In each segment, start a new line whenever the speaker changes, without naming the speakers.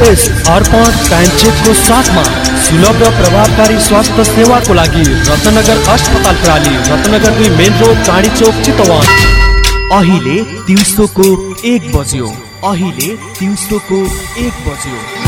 यस अर्पण time साथमा सुलभ र प्रभावकारी स्वास्थ्य सेवाको लागि रत्नगर अस्पताल प्रणाली रत्नगर दुई मेन रोड चाँडी चोक चितवन।
अहिले दिउँसोको एक बज्यो। अहिले दिउँसोको एक बज्यो।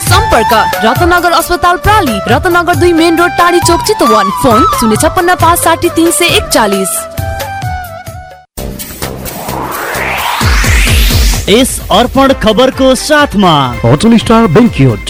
सम्पर्क रत्नगर अस्पताल प्राली रत्नगर दुई मेन रोड टाढी चोक चितवन। फोन शून्य छप्पन्न पाँच साठी तिन सय एकचालिस।
यस अर्पण खबरको साथमा।
होटल स्टार बेङ्क्युट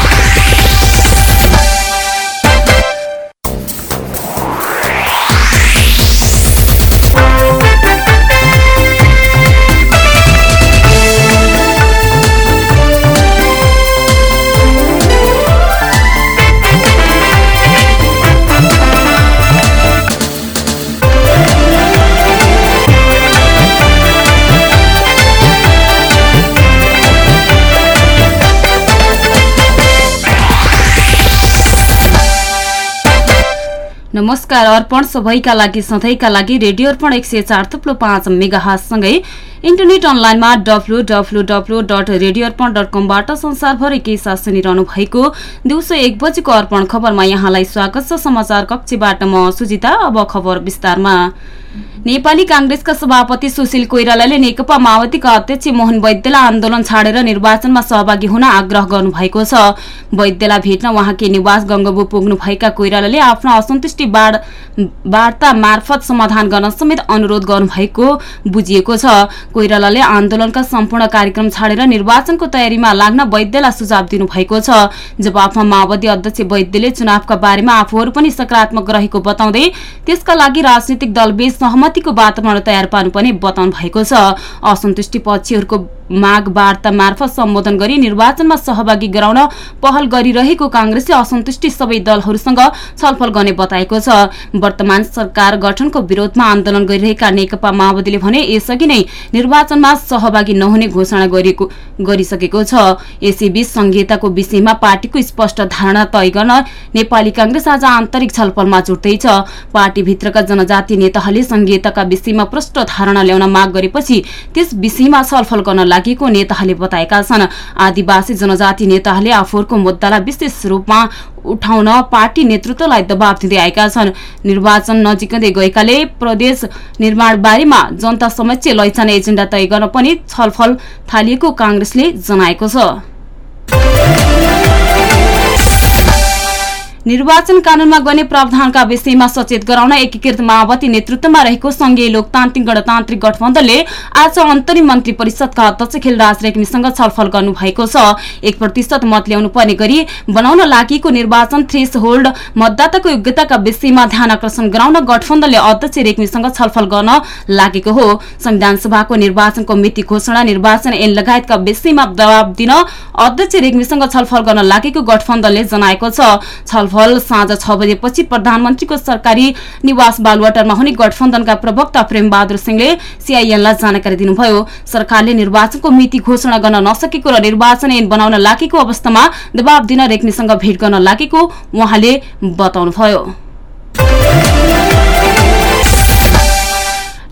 नमस्कार। अर्पण सबैका लागि सधैँका लागि रेडियो अर्पण एक सय चार थुप्लो पाँच मेगाहासँगै इन्टरनेट अनलाइनमा W W W dot radio Arpan dot कमबाट संसारभरि के साथ सुनिरहनु भएको दिउँसो एक बजेको अर्पण खबरमा यहाँलाई स्वागत छ। समाचार कक्षबाट म सुजिता अब खबर विस्तारमा। नेपाली कांग्रेसका सभापति सुशील कोइरालाले नेकपा माओवादीका अध्यक्ष मोहन वैद्यलाई आन्दोलन छाडेर निर्वाचनमा सहभागी हुन आग्रह गर्नुभएको छ। वैद्यलाई भेट्न उहाँकै निवास गंगबु पुग्नुभएका कोइरालाले आफ्नो असन्तुष्टि वार्ता मार्फत समाधान गर्न समेत अनुरोध गर्नुभएको बुझिएको छ। कोइरालाले आन्दोलनका सम्पूर्ण कार्यक्रम छाडेर निर्वाचनको तयारीमा लाग्न वैद्यलाई सुझाव दिनुभएको छ। जवाफमा माओवादी अध्यक्ष वैद्यले चुनावका बारेमा आफूहरू पनि सकारात्मक रहेको बताउँदै त्यसका लागि राजनीतिक दलबीच सहमतिको वातावरण तयार पार्नुपर्ने बताउनु भएको छ। असन्तुष्टि पक्षहरूको माग वार्ता मार्फत सम्बोधन गरी निर्वाचनमा सहभागी गराउन पहल गरिरहेको कांग्रेसले असन्तुष्टि सबै दलहरूसँग छलफल गर्ने बताएको छ। वर्तमान सरकार गठनको विरोधमा आन्दोलन गरिरहेका नेकपा माओवादीले भने यसअघि नै निर्वाचनमा सहभागी नहुने घोषणा गरिसकेको छ। यसैबीच संघीयताको विषयमा पार्टीको स्पष्ट धारणा तय गर्न नेपाली कांग्रेस आज आन्तरिक छलफलमा जुट्दैछ। पार्टीभित्रका जनजाति नेताहरूले संघीयताका विषयमा प्रष्ट धारणा ल्याउन माग गरेपछि त्यस विषयमा छलफल गर्न लागेको नेताहरूले बताएका छन्। आदिवासी जनजाति नेताहरूले आफूहरूको मुद्दालाई विशेष रूपमा उठाउन पार्टी नेतृत्वलाई दबाव दिँदै आएका छन्। निर्वाचन नजिकै गएकाले प्रदेश निर्माण बारेमा जनता समक्ष लैजाने एजेण्डा तय गर्न पनि छलफल थालिएको कांग्रेसले जनाएको छ। निर्वाचन कानूनमा गर्ने प्रावधानका विषयमा सचेत गराउन एकीकृत माओवादी नेतृत्वमा रहेको संघीय लोकतान्त्रिक गणतान्त्रिक गठबन्धनले आज अन्तरिम मन्त्री परिषदका अध्यक्ष खेलराज रेग्मीसँग छलफल गर्नु भएको छ। एक प्रतिशत मत ल्याउनु पर्ने गरी बनाउन लागि निर्वाचन थ्रेस होल्ड मतदाताको योग्यताका विषयमा ध्यान आकर्षण गराउन गठबन्धनले अध्यक्ष रेग्मीसँग छलफल गर्न लागेको हो। संविधान सभाको निर्वाचनको मिति घोषणा निर्वाचन ऐन लगायतका विषयमा दबाव दिन अध्यक्ष रेग्मीसँग छलफल गर्न लागेको गठबन्धनले जनाएको छ। पहल साँझ छ बजेपछि प्रधानमन्त्रीको सरकारी निवास बालुवाटारमा हुने गठबन्धनका प्रवक्ता प्रेमबहादुर सिंहले सीआईएनलाई जानकारी दिनुभयो। सरकारले निर्वाचनको मिति घोषणा गर्न नसकेको र निर्वाचन ऐन बनाउन लागेको अवस्थामा दबाव दिन रेग्मीसँग भेट गर्न लागेको उहाँले बताउनुभयो।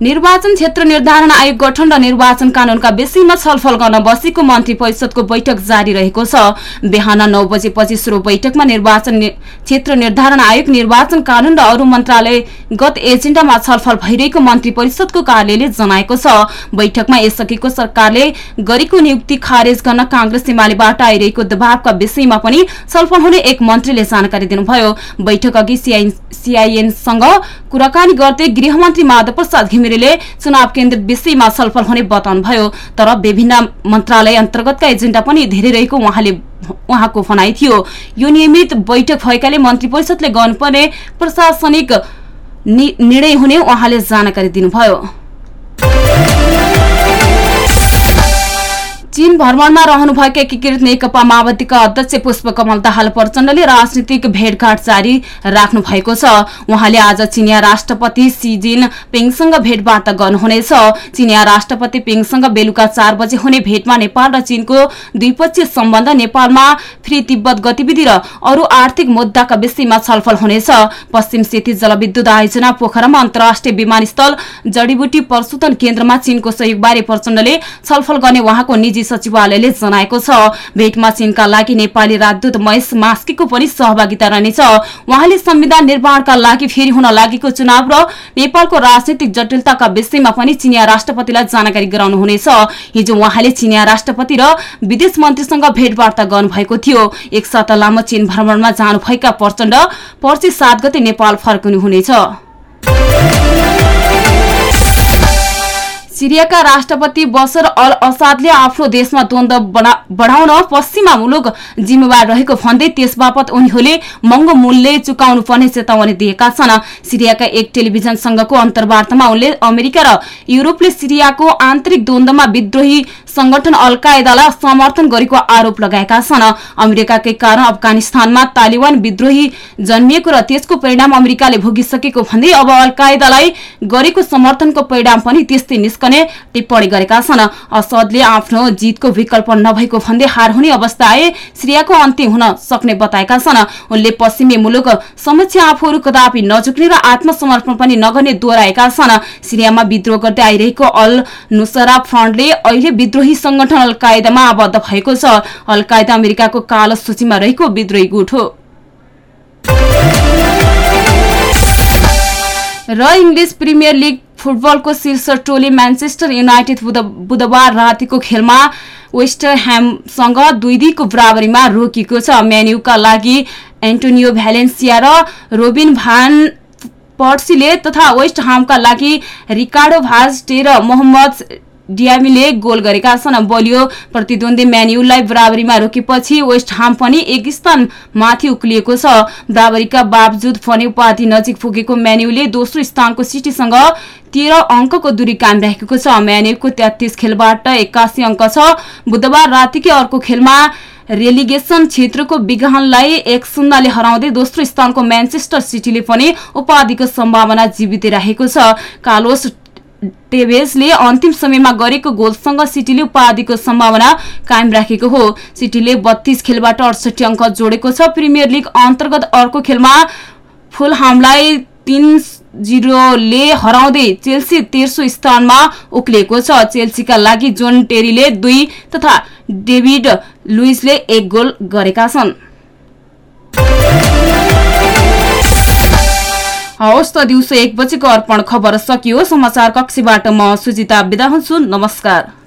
निर्वाचन क्षेत्र निर्धारण आयोग गठन र निर्वाचन कानूनका विषयमा छलफल गर्न बसेको मन्त्री परिषदको बैठक जारी रहेको छ। बिहान नौ बजेपछि सुरु बैठकमा निर्वाचन क्षेत्र निर्धारण आयोग निर्वाचन कानून र अरू मन्त्रालयगत एजेण्डामा छलफल भइरहेको मन्त्री परिषदको कार्यालयले जनाएको छ। बैठकमा यसअघिको सरकारले गरेको नियुक्ति खारेज गर्न कांग्रेस एमालेबाट आइरहेको दबावका विषयमा पनि छलफल हुने एक मन्त्रीले जानकारी दिनुभयो। बैठक अघि सीआईएनसँग कुराकानी गर्दै गृहमन्त्री माधव प्रसाद घिमिरेले चुनाव केन्द्रित विषयमा छलफल हुने बताउनुभयो तर विभिन्न मन्त्रालय अन्तर्गतका एजेण्डा पनि धेरै रहेको उहाँले उहाँको भनाइ थियो। यो नियमित बैठक भएकाले मन्त्री परिषदले गर्नुपर्ने प्रशासनिक निर्णय हुने उहाँले जानकारी दिनुभयो। चीन भ्रमणमा रहनुभएका एकीकृत नेकपा माओवादीका अध्यक्ष पुष्पकमल दाहाल प्रचण्डले राजनीतिक भेटघाट जारी राख्नु भएको छ। उहाँले आज चिनिया राष्ट्रपति सी जिन पिङसँग भेटवार्ता गर्नुहुनेछ। चिनिया राष्ट्रपति पिङसँग बेलुका चार बजे हुने भेटमा नेपाल र चीनको द्विपक्षीय सम्बन्ध नेपालमा फ्री तिब्बत गतिविधि र अरू आर्थिक मुद्दाका विषयमा छलफल हुनेछ। पश्चिम सेती जलविद्युत आयोजना पोखरामा अन्तर्राष्ट्रिय विमानस्थल जडीबुटी प्रशोधन केन्द्रमा चीनको सहयोगबारे प्रचण्डले छलफल गर्ने उहाँको निजी सचिवालयले जनाएको छ। भेटमा चीनका लागि नेपाली राजदूत महेश मास्कीको पनि सहभागिता रहनेछ। उहाँले संविधान निर्माणका लागि फेरि हुन लागेको चुनाव र नेपालको राजनैतिक जटिलताका विषयमा पनि चिनिया राष्ट्रपतिलाई जानकारी गराउनुहुनेछ। हिजो उहाँले चिनिया राष्ट्रपति र विदेश मन्त्रीसँग भेटवार्ता गर्नुभएको थियो। एक साता लामो चीन भ्रमणमा जानुभएका प्रचण्ड पर्सि सात गते नेपाल फर्कनुहुनेछ। सिरियाका राष्ट्रपति बसर अल असादले आफ्नो देशमा द्वन्द बढा- बढाउन पश्चिमा मुलुक जिम्मेवार रहेको भन्दै त्यस बापत उनीहरूले महँगो मूल्य चुकाउनु पर्ने चेतावनी दिएका छन्। सिरियाका एक टेलिभिजन संघको अन्तर्वार्तामा उनले अमेरिका र युरोपले सिरियाको आन्तरिक द्वन्दमा विद्रोही संगठन अल कायदालाई समर्थन गरेको आरोप लगाएका छन्। अमेरिकाकै कारण अफगानिस्तानमा तालिबान विद्रोही जन्मिएको र त्यसको परिणाम अमेरिकाले भोगिसकेको भन्दै अब अल कायदालाई गरेको समर्थनको परिणाम पनि त्यस्तै निस्कने टिप्पणी गरेका छन्। असदले आफ्नो जितको विकल्प नभएको भन्दै हार हुने अवस्था आए सिरियाको अन्त्य हुन सक्ने बताएका छन्। उनले पश्चिमी मुलुक समक्ष आफूहरू कदापि नझुक्ने र आत्मसमर्पण पनि नगर्ने दोहोऱ्याएका छन्। सिरियामा विद्रोह गर्दै आइरहेको अल नुसरा फ्रन्टले अहिले विद्रोही संगठन अल कायदामा आबद्ध भएको छ। अल कायदा अमेरिकाको कालो सूचीमा रहेको विद्रोही गुट हो। र इङ्ग्लिस प्रिमियर लिग फुटबलको शीर्ष टोली म्यान्चेस्टर युनाइटेड बुध- बुधबार रातिको खेलमा वेस्ट ह्यामसँग दुई दुईको बराबरीमा रोकिएको छ। म्यान्युका लागि एन्टोनियो भ्यालेन्सिया र रोबिन भान पर्सीले तथा वेस्ट हामका लागि रिकार्डो भास्टे र मोहम्मद डियामीले गोल गरेका छन्। बलियो प्रतिद्वन्दी म्यान्युलाई बराबरीमा रोकेपछि वेस्ट हाम पनि एक स्थान माथि उक्लिएको छ। बराबरीका बावजुद पनि उपाधि नजिक पुगेको म्यान्युले दोस्रो स्थानको सिटीसँग तेह्र अङ्कको दूरी कायम राखेको छ। म्यान्युको तेत्तिस खेलबाट एक्कासी अङ्क छ। बुधबार रातिकै अर्को खेलमा रेलिगेसन क्षेत्रको विगहनलाई एक शून्यले हराउँदै दोस्रो स्थानको म्यान्चेस्टर सिटीले पनि उपाधिको सम्भावना जीवित राखेको छ। कालोस टेभेजले अन्तिम समयमा गरेको गोलसँग सिटीले उपाधिको सम्भावना कायम राखेको हो। सिटीले बत्तीस खेलबाट अडसठी अङ्क जोडेको छ। प्रिमियर लिग अन्तर्गत अर्को खेलमा फुलहामलाई तीन जिरोले हराउँदै चेल्सी तेर्सो स्थानमा उक्लिएको छ। चेल्सीका लागि जोन टेरीले दुई तथा डेभिड लुइसले एक गोल गरेका छन्। हवस् त दिउँसो एक बजेको अर्पण खबर सकियो। समाचार कक्षीबाट म सुजिता बिदा हुन्छु। नमस्कार।